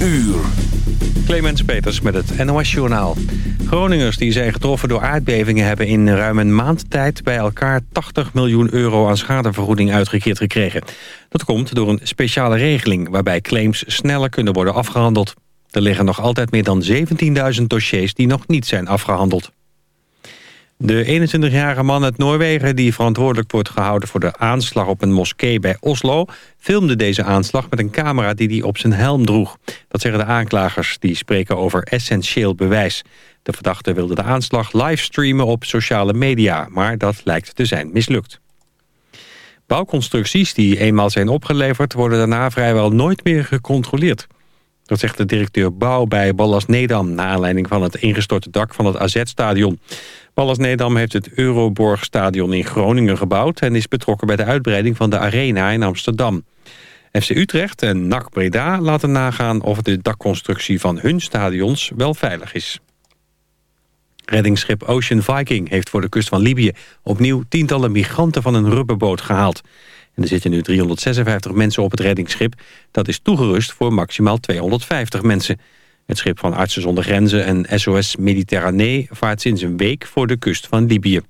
uur. Clemens Peters met het NOS Journaal. Groningers die zijn getroffen door aardbevingen... hebben in ruim een maand tijd bij elkaar 80 miljoen euro aan schadevergoeding uitgekeerd gekregen. Dat komt door een speciale regeling... waarbij claims sneller kunnen worden afgehandeld. Er liggen nog altijd meer dan 17.000 dossiers die nog niet zijn afgehandeld. De 21-jarige man uit Noorwegen die verantwoordelijk wordt gehouden voor de aanslag op een moskee bij Oslo... filmde deze aanslag met een camera die hij op zijn helm droeg. Dat zeggen de aanklagers, die spreken over essentieel bewijs. De verdachte wilde de aanslag livestreamen op sociale media, maar dat lijkt te zijn mislukt. Bouwconstructies die eenmaal zijn opgeleverd worden daarna vrijwel nooit meer gecontroleerd. Dat zegt de directeur Bouw bij Ballas Nedam... na aanleiding van het ingestorte dak van het AZ-stadion. Ballas Nedam heeft het Euroborg-stadion in Groningen gebouwd... en is betrokken bij de uitbreiding van de Arena in Amsterdam. FC Utrecht en NAC Breda laten nagaan of de dakconstructie van hun stadions wel veilig is. Reddingsschip Ocean Viking heeft voor de kust van Libië opnieuw tientallen migranten van een rubberboot gehaald. En er zitten nu 356 mensen op het reddingsschip. Dat is toegerust voor maximaal 250 mensen. Het schip van Artsen zonder Grenzen en SOS Mediterranee vaart sinds een week voor de kust van Libië.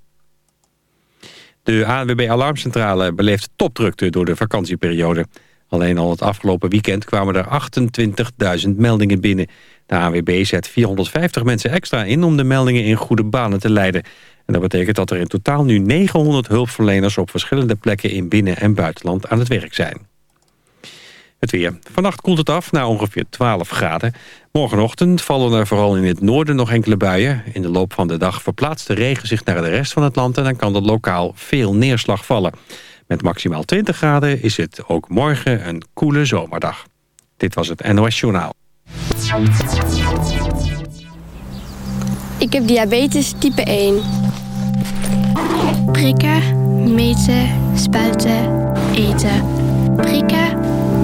De ANWB Alarmcentrale beleeft topdrukte door de vakantieperiode. Alleen al het afgelopen weekend kwamen er 28.000 meldingen binnen. De ANWB zet 450 mensen extra in om de meldingen in goede banen te leiden. En dat betekent dat er in totaal nu 900 hulpverleners op verschillende plekken in binnen- en buitenland aan het werk zijn. Het weer. Vannacht koelt het af naar ongeveer 12 graden. Morgenochtend vallen er vooral in het noorden nog enkele buien. In de loop van de dag verplaatst de regen zich naar de rest van het land... en dan kan er lokaal veel neerslag vallen. Met maximaal 20 graden is het ook morgen een koele zomerdag. Dit was het NOS Journaal. Ik heb diabetes type 1. Prikken, meten, spuiten, eten. Prikken,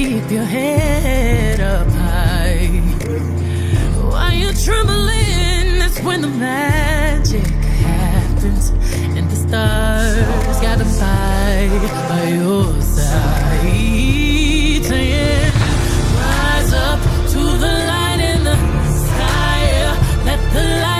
keep your head up high. Why you trembling, that's when the magic happens, and the stars gotta fight by your side. Yeah. Rise up to the light in the sky, let the light.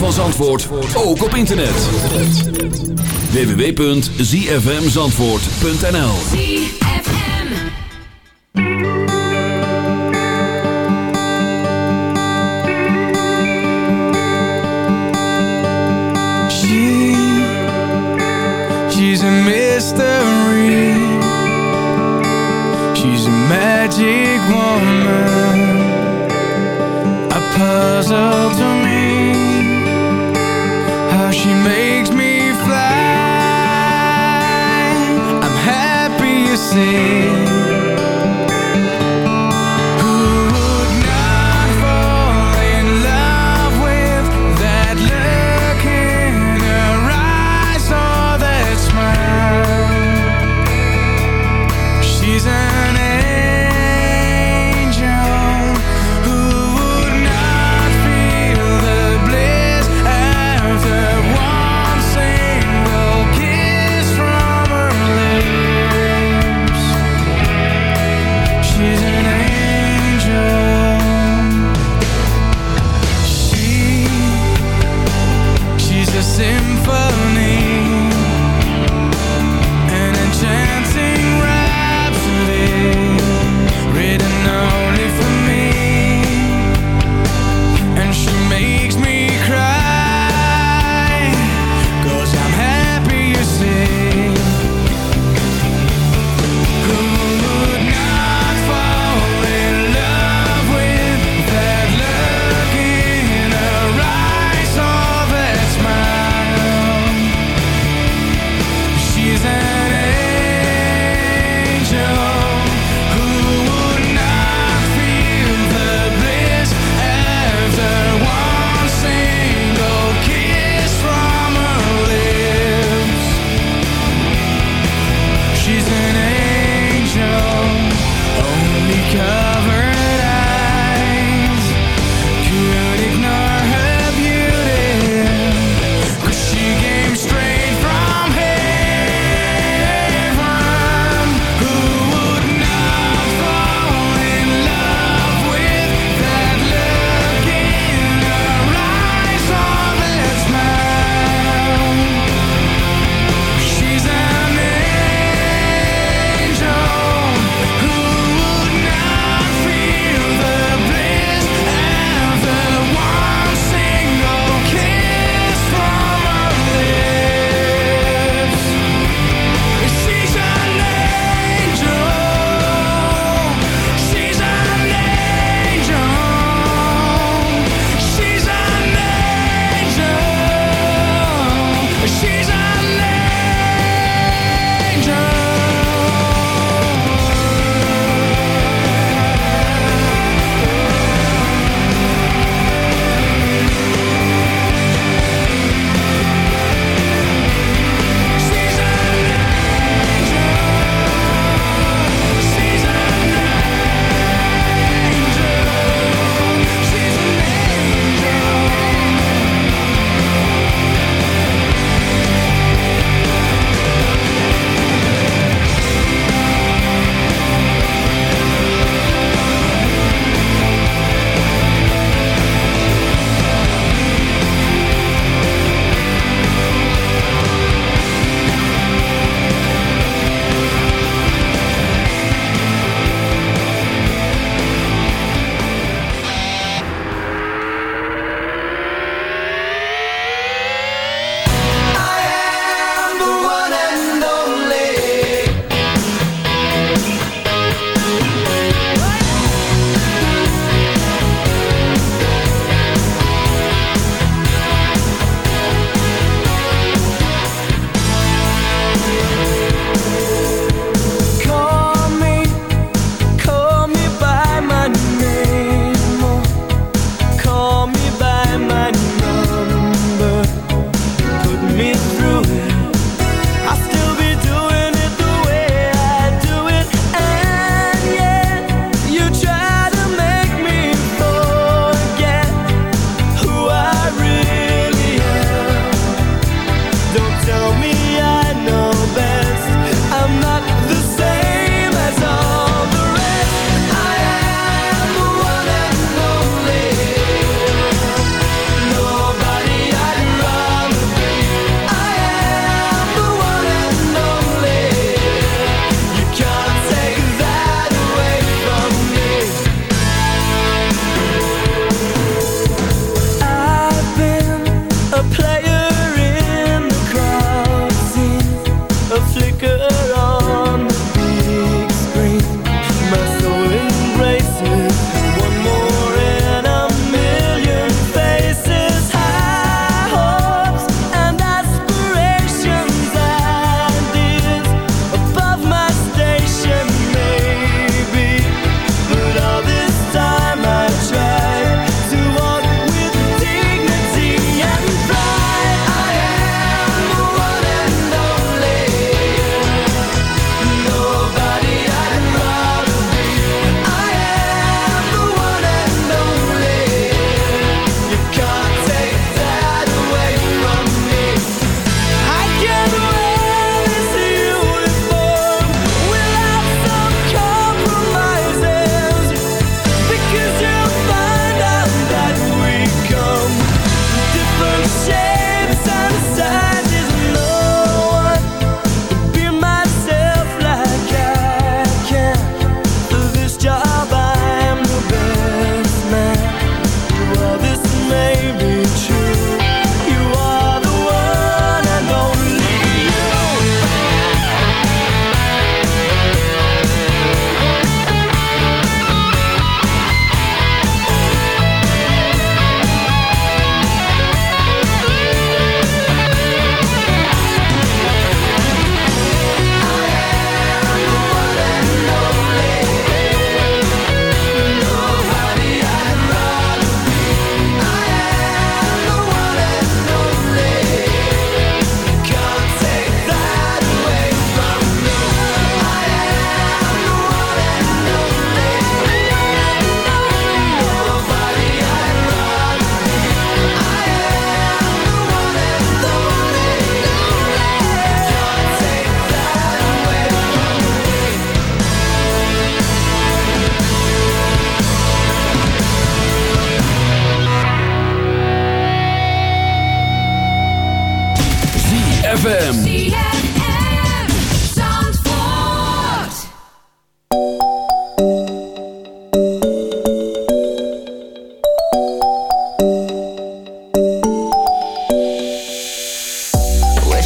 van Zandvoort ook op internet. www.zfmzandvoort.nl She, she's a mystery. She's a magic woman, a puzzle to see.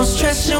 don't stress your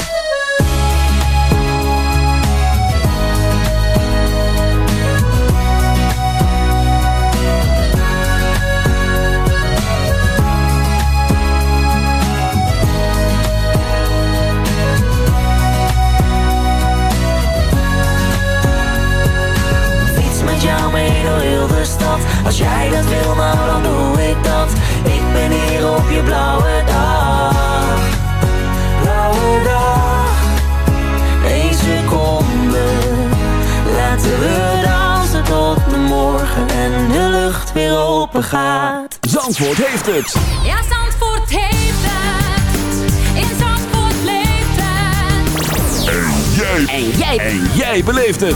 Als jij dat wil, nou dan doe ik dat Ik ben hier op je blauwe dag Blauwe dag Eén seconde Laten we dansen tot de morgen En de lucht weer open gaat Zandvoort heeft het! Ja, Zandvoort heeft het! In Zandvoort leeft het! En jij! En jij! En jij beleeft het!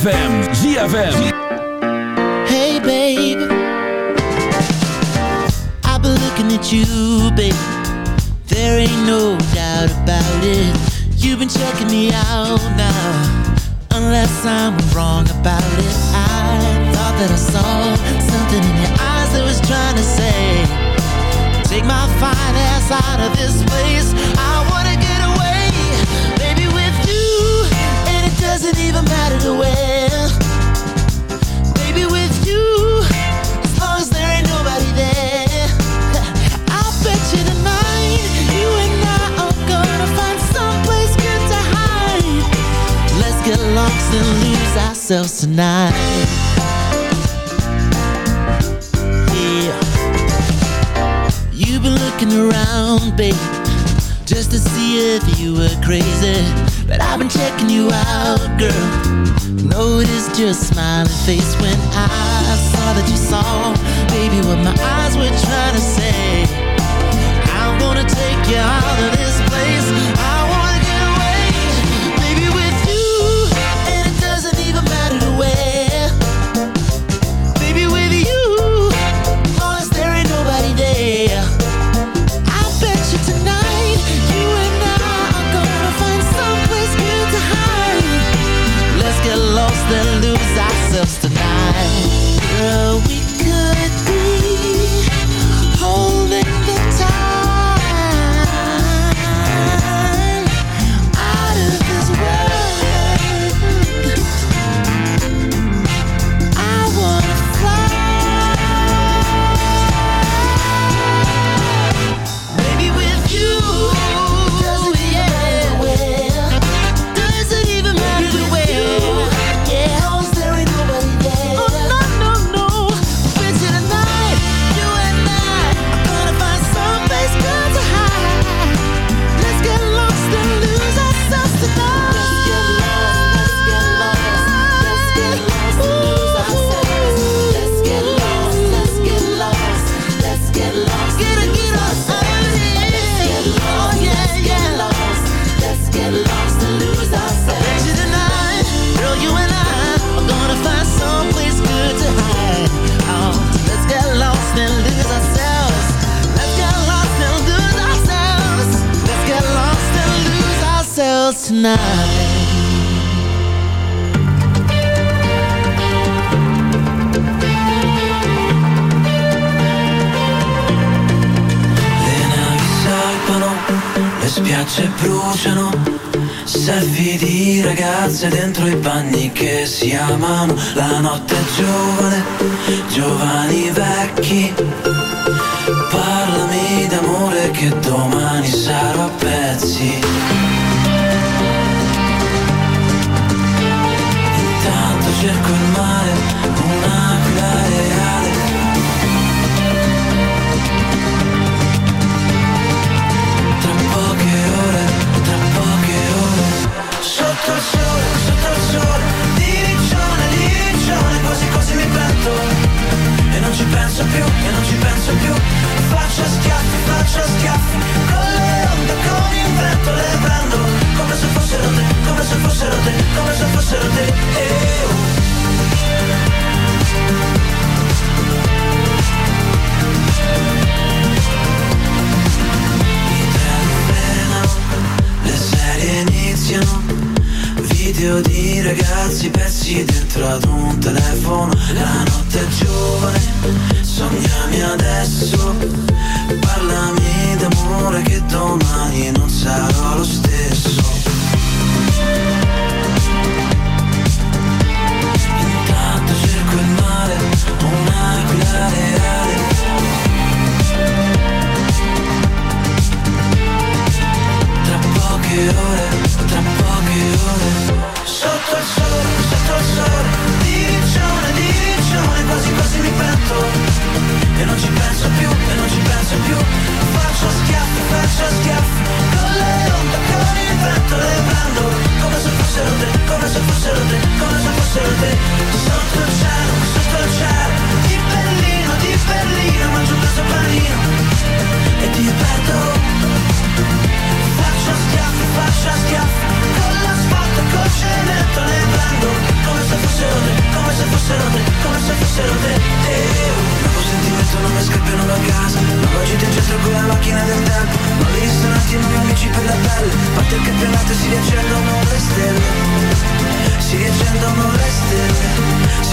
ZFM. ZFM.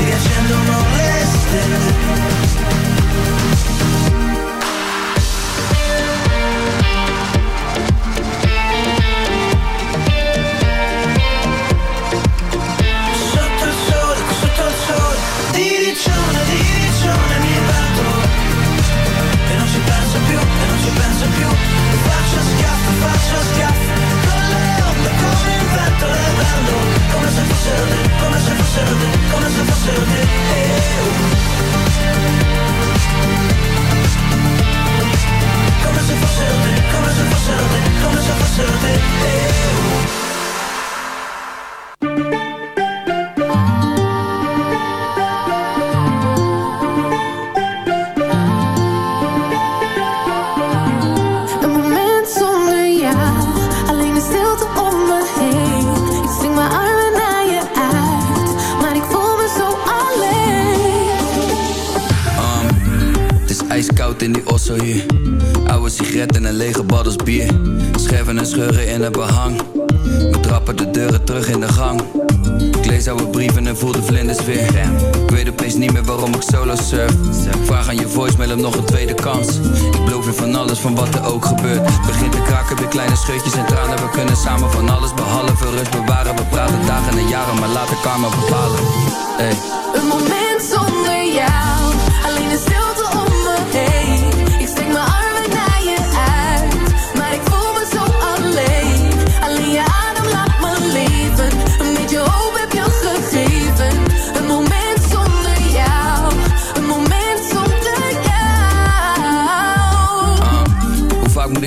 yes, a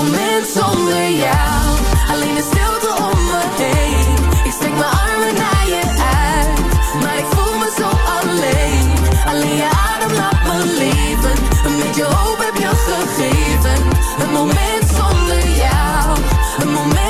Een moment zonder jou. Alleen de stilte om me heen. Ik strek mijn armen naar je uit. Maar ik voel me zo alleen. Alleen je adem laat me leven. Een beetje hoop heb je gegeven. Een moment zonder jou. Een moment